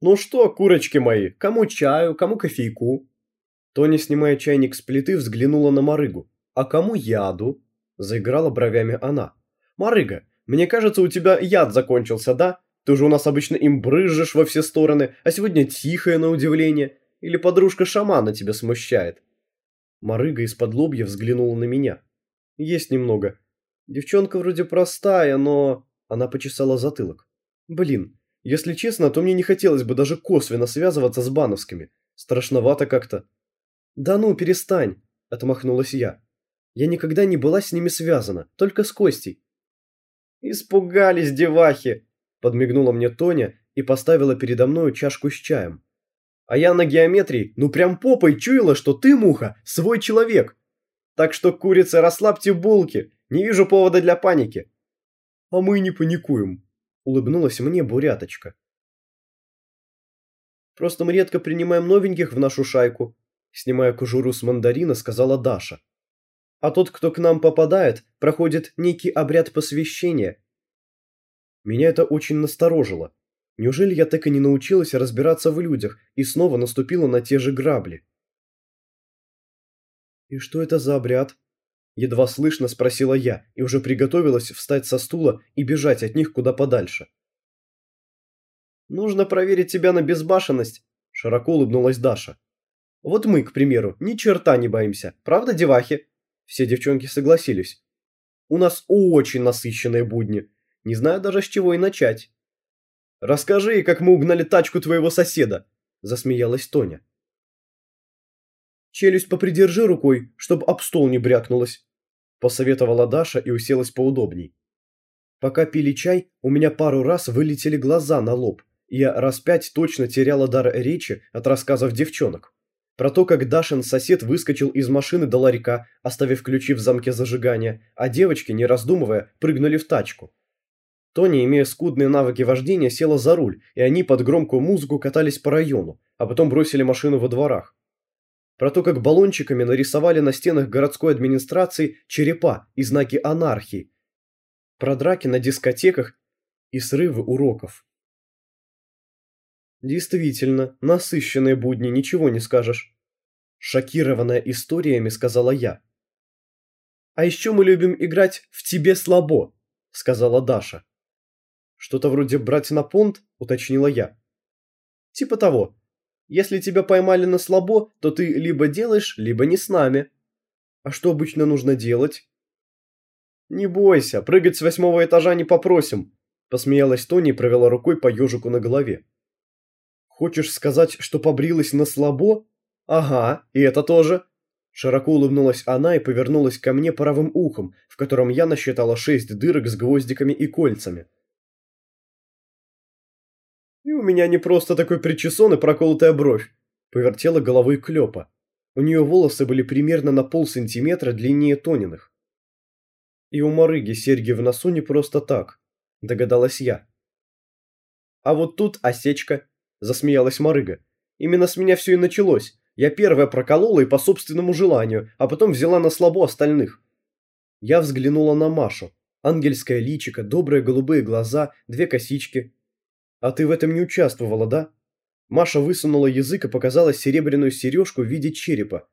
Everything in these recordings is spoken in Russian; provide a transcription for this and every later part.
«Ну что, курочки мои, кому чаю, кому кофейку?» Тоня, снимая чайник с плиты, взглянула на Марыгу. «А кому яду?» Заиграла бровями она. «Марыга, мне кажется, у тебя яд закончился, да? Ты же у нас обычно им брызжешь во все стороны, а сегодня тихая на удивление. Или подружка шамана тебя смущает?» Марыга из-под лобья взглянула на меня. «Есть немного. Девчонка вроде простая, но...» Она почесала затылок. «Блин, если честно, то мне не хотелось бы даже косвенно связываться с бановскими. Страшновато как-то». «Да ну, перестань!» – отмахнулась я. «Я никогда не была с ними связана, только с Костей». «Испугались девахи!» – подмигнула мне Тоня и поставила передо мной чашку с чаем. А я на геометрии, ну прям попой чуяла, что ты, муха, свой человек. Так что, курица, расслабьте булки, не вижу повода для паники. А мы не паникуем, улыбнулась мне буряточка. Просто мы редко принимаем новеньких в нашу шайку, снимая кожуру с мандарина, сказала Даша. А тот, кто к нам попадает, проходит некий обряд посвящения. Меня это очень насторожило. Неужели я так и не научилась разбираться в людях и снова наступила на те же грабли? «И что это за обряд?» Едва слышно спросила я и уже приготовилась встать со стула и бежать от них куда подальше. «Нужно проверить тебя на безбашенность», – широко улыбнулась Даша. «Вот мы, к примеру, ни черта не боимся, правда, девахи?» Все девчонки согласились. «У нас очень насыщенные будни. Не знаю даже, с чего и начать». Расскажи, как мы угнали тачку твоего соседа, засмеялась Тоня. Челюсть попридержи рукой, чтоб об стол не брякнулась, посоветовала Даша и уселась поудобней. Пока пили чай, у меня пару раз вылетели глаза на лоб, и я раз пять точно теряла дар речи от рассказов девчонок. Про то, как Дашин сосед выскочил из машины до ларька, оставив ключи в замке зажигания, а девочки, не раздумывая, прыгнули в тачку. Тони, имея скудные навыки вождения, села за руль, и они под громкую музыку катались по району, а потом бросили машину во дворах. Про то, как баллончиками нарисовали на стенах городской администрации черепа и знаки анархии. Про драки на дискотеках и срывы уроков. Действительно, насыщенные будни, ничего не скажешь. Шокированная историями, сказала я. А еще мы любим играть в «Тебе слабо», сказала Даша. «Что-то вроде брать на понт?» – уточнила я. «Типа того. Если тебя поймали на слабо, то ты либо делаешь, либо не с нами». «А что обычно нужно делать?» «Не бойся, прыгать с восьмого этажа не попросим», – посмеялась Тони и провела рукой по ежику на голове. «Хочешь сказать, что побрилась на слабо?» «Ага, и это тоже». Широко улыбнулась она и повернулась ко мне правым ухом, в котором я насчитала шесть дырок с гвоздиками и кольцами. Меня не просто такой причесон и проколотая бровь. Повертела головой Клёпа. У нее волосы были примерно на полсантиметра длиннее Тониных. И у Марыги серьги в носу не просто так, догадалась я. А вот тут осечка, засмеялась Марыга. Именно с меня все и началось. Я первая проколола и по собственному желанию, а потом взяла на слабо остальных. Я взглянула на Машу. Ангельское личико, добрые голубые глаза, две косички, «А ты в этом не участвовала, да?» Маша высунула язык и показала серебряную сережку в виде черепа.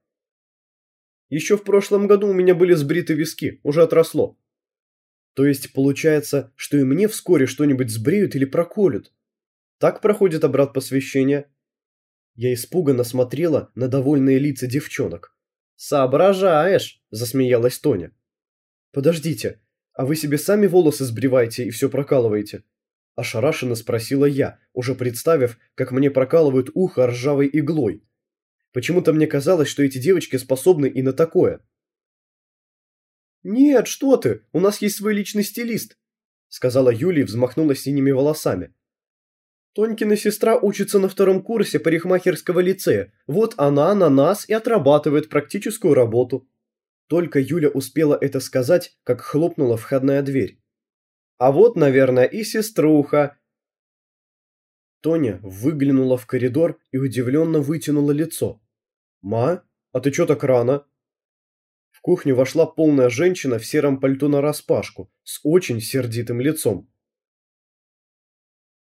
«Еще в прошлом году у меня были сбриты виски, уже отросло». «То есть получается, что и мне вскоре что-нибудь сбреют или проколют?» «Так проходит обрат посвящения?» Я испуганно смотрела на довольные лица девчонок. «Соображаешь!» – засмеялась Тоня. «Подождите, а вы себе сами волосы сбриваете и все прокалываете?» Ошарашенно спросила я, уже представив, как мне прокалывают ухо ржавой иглой. Почему-то мне казалось, что эти девочки способны и на такое. «Нет, что ты, у нас есть свой личный стилист», сказала Юлия и взмахнула синими волосами. Тонькина сестра учится на втором курсе парикмахерского лицея. Вот она на нас и отрабатывает практическую работу. Только Юля успела это сказать, как хлопнула входная дверь. А вот, наверное, и сеструха. Тоня выглянула в коридор и удивленно вытянула лицо. «Ма, а ты чё так рано?» В кухню вошла полная женщина в сером пальто нараспашку, с очень сердитым лицом.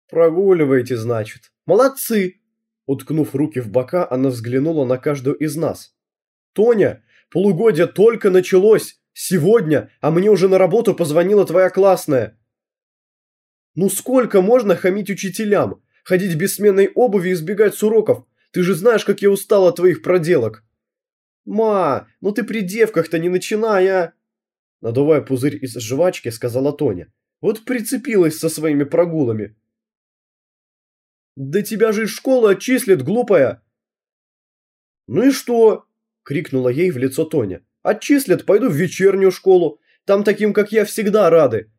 «Прогуливаете, значит?» Молодцы!» Уткнув руки в бока, она взглянула на каждую из нас. «Тоня, полугодие только началось! Сегодня, а мне уже на работу позвонила твоя классная!» «Ну сколько можно хамить учителям? Ходить без сменной обуви и избегать с уроков? Ты же знаешь, как я устал от твоих проделок!» «Ма, ну ты при девках-то не начинай, а!» Надувая пузырь из жвачки, сказала Тоня. «Вот прицепилась со своими прогулами!» «Да тебя же из школы отчислят, глупая!» «Ну и что?» – крикнула ей в лицо Тоня. «Отчислят, пойду в вечернюю школу. Там таким, как я, всегда рады».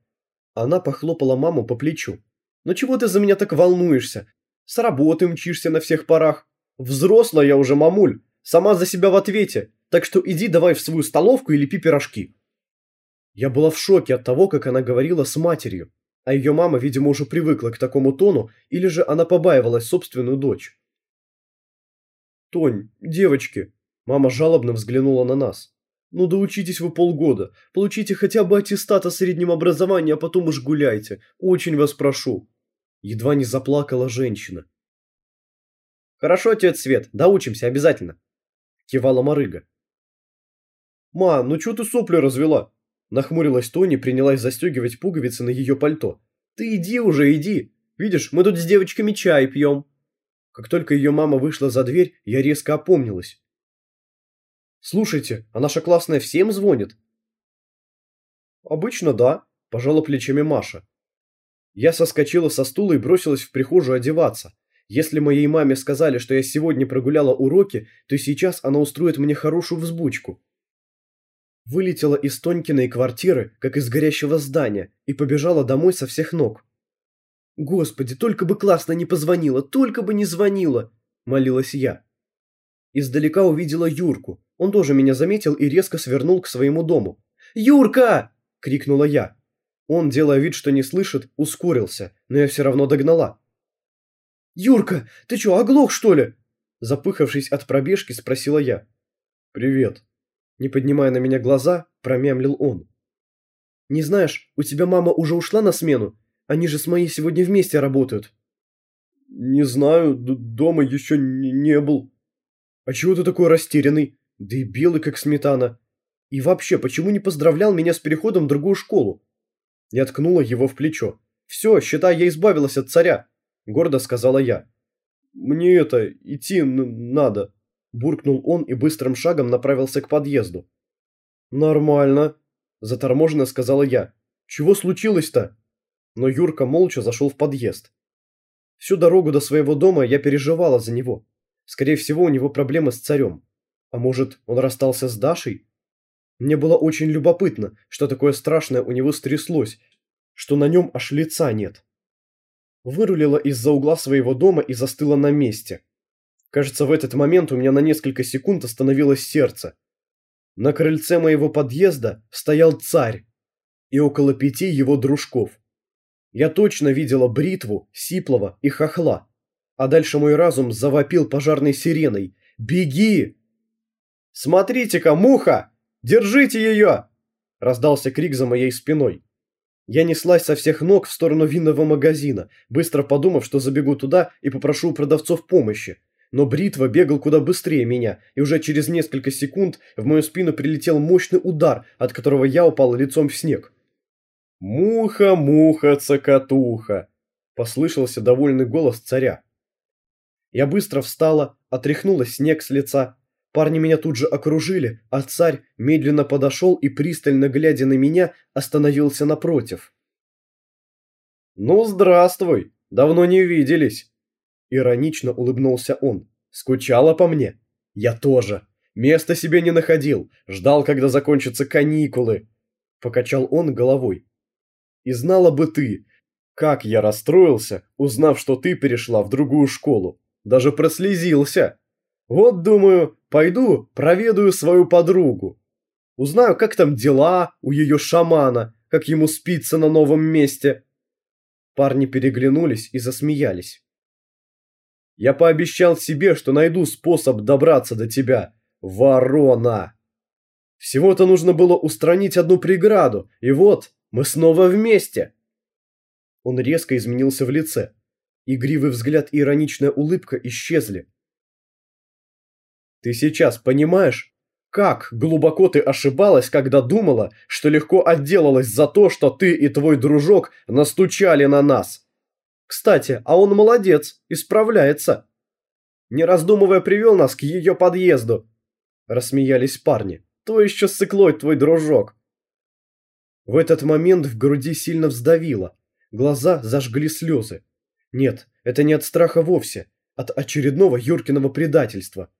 Она похлопала маму по плечу. «Ну чего ты за меня так волнуешься? С работы мчишься на всех парах. Взрослая я уже, мамуль. Сама за себя в ответе. Так что иди давай в свою столовку и лепи пирожки». Я была в шоке от того, как она говорила с матерью а ее мама, видимо, уже привыкла к такому тону, или же она побаивалась собственную дочь. «Тонь, девочки!» Мама жалобно взглянула на нас. «Ну да учитесь вы полгода, получите хотя бы аттестат о среднем образовании, а потом уж гуляйте. Очень вас прошу!» Едва не заплакала женщина. «Хорошо, отец Свет, доучимся обязательно!» Кивала Марыга. «Ма, ну чё ты сопли развела?» Нахмурилась Тони, принялась застегивать пуговицы на ее пальто. «Ты иди уже, иди! Видишь, мы тут с девочками чай пьем!» Как только ее мама вышла за дверь, я резко опомнилась. «Слушайте, а наша классная всем звонит?» «Обычно да», – пожала плечами Маша. Я соскочила со стула и бросилась в прихожую одеваться. Если моей маме сказали, что я сегодня прогуляла уроки, то сейчас она устроит мне хорошую взбучку. Вылетела из Тонькиной квартиры, как из горящего здания, и побежала домой со всех ног. «Господи, только бы классно не позвонила, только бы не звонила!» – молилась я. Издалека увидела Юрку. Он тоже меня заметил и резко свернул к своему дому. «Юрка!» – крикнула я. Он, делая вид, что не слышит, ускорился, но я все равно догнала. «Юрка, ты что, оглох, что ли?» Запыхавшись от пробежки, спросила я. «Привет», не поднимая на меня глаза, промямлил он. «Не знаешь, у тебя мама уже ушла на смену? Они же с моей сегодня вместе работают». «Не знаю, дома еще не был». «А чего ты такой растерянный? Да и белый, как сметана. И вообще, почему не поздравлял меня с переходом в другую школу?» Я ткнула его в плечо. «Все, считай, я избавилась от царя», – гордо сказала я. «Мне это, идти надо», буркнул он и быстрым шагом направился к подъезду. «Нормально», – заторможенно сказала я. «Чего случилось-то?» Но Юрка молча зашел в подъезд. Всю дорогу до своего дома я переживала за него. Скорее всего, у него проблемы с царем. А может, он расстался с Дашей? Мне было очень любопытно, что такое страшное у него стряслось, что на нем аж лица нет. Вырулила из-за угла своего дома и застыла на месте. Кажется, в этот момент у меня на несколько секунд остановилось сердце. На крыльце моего подъезда стоял царь и около пяти его дружков. Я точно видела бритву, сиплова и хохла. А дальше мой разум завопил пожарной сиреной. «Беги!» «Смотрите-ка, муха! Держите ее!» Раздался крик за моей спиной. Я неслась со всех ног в сторону винного магазина, быстро подумав, что забегу туда и попрошу у продавцов помощи. Но Бритва бегал куда быстрее меня, и уже через несколько секунд в мою спину прилетел мощный удар, от которого я упал лицом в снег. «Муха, муха, цокотуха!» – послышался довольный голос царя. Я быстро встала, отряхнула снег с лица. Парни меня тут же окружили, а царь медленно подошел и, пристально глядя на меня, остановился напротив. «Ну, здравствуй! Давно не виделись!» Иронично улыбнулся он. «Скучала по мне?» «Я тоже. Места себе не находил. Ждал, когда закончатся каникулы». Покачал он головой. «И знала бы ты, как я расстроился, узнав, что ты перешла в другую школу. Даже прослезился. Вот, думаю, пойду проведаю свою подругу. Узнаю, как там дела у ее шамана, как ему спится на новом месте». Парни переглянулись и засмеялись. Я пообещал себе, что найду способ добраться до тебя, ворона. Всего-то нужно было устранить одну преграду, и вот мы снова вместе. Он резко изменился в лице. Игривый взгляд и ироничная улыбка исчезли. «Ты сейчас понимаешь, как глубоко ты ошибалась, когда думала, что легко отделалась за то, что ты и твой дружок настучали на нас? Кстати, а он молодец, исправляется. Не раздумывая, привел нас к ее подъезду. Рассмеялись парни. То еще сыклой твой дружок. В этот момент в груди сильно вздавило. Глаза зажгли слезы. Нет, это не от страха вовсе, от очередного Юркиного предательства.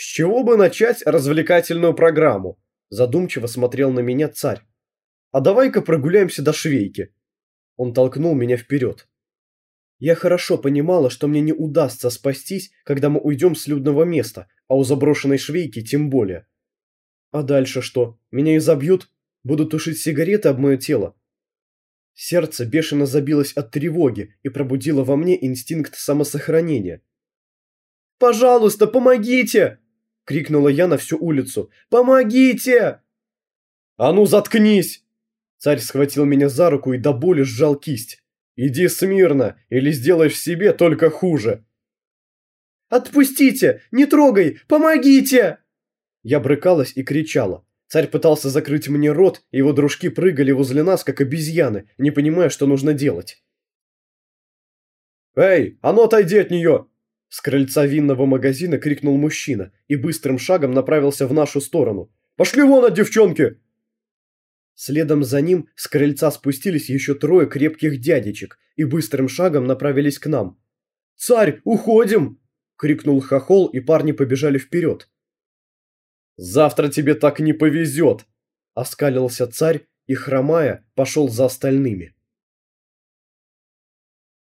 «С чего бы начать развлекательную программу?» Задумчиво смотрел на меня царь. «А давай-ка прогуляемся до швейки». Он толкнул меня вперед. Я хорошо понимала, что мне не удастся спастись, когда мы уйдем с людного места, а у заброшенной швейки тем более. А дальше что? Меня изобьют? Будут тушить сигареты об мое тело? Сердце бешено забилось от тревоги и пробудило во мне инстинкт самосохранения. «Пожалуйста, помогите!» Крикнула я на всю улицу. «Помогите!» «А ну, заткнись!» Царь схватил меня за руку и до боли сжал кисть. «Иди смирно, или сделаешь себе только хуже!» «Отпустите! Не трогай! Помогите!» Я брыкалась и кричала. Царь пытался закрыть мне рот, и его дружки прыгали возле нас, как обезьяны, не понимая, что нужно делать. «Эй, а ну отойди от нее!» С крыльца винного магазина крикнул мужчина и быстрым шагом направился в нашу сторону. «Пошли вон от девчонки!» Следом за ним с крыльца спустились еще трое крепких дядечек и быстрым шагом направились к нам. «Царь, уходим!» – крикнул хохол, и парни побежали вперед. «Завтра тебе так не повезет!» – оскалился царь и, хромая, пошел за остальными.